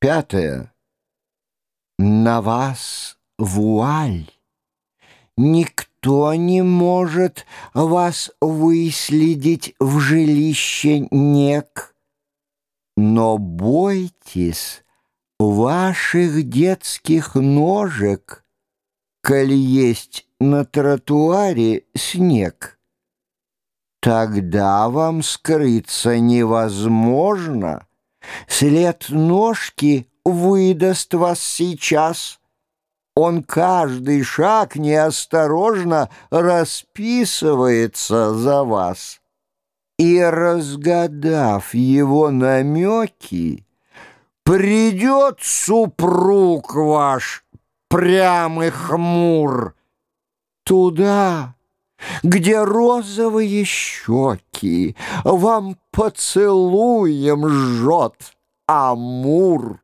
Пятое. На вас вуаль. Никто не может вас выследить в жилище нек. Но бойтесь ваших детских ножек, Коль есть на тротуаре снег. Тогда вам скрыться невозможно — След ножки выдаст вас сейчас. Он каждый шаг неосторожно расписывается за вас. И, разгадав его намеки, придет супруг ваш, прямый хмур, туда, где розовые щеки вам поцелуем жжет Амур.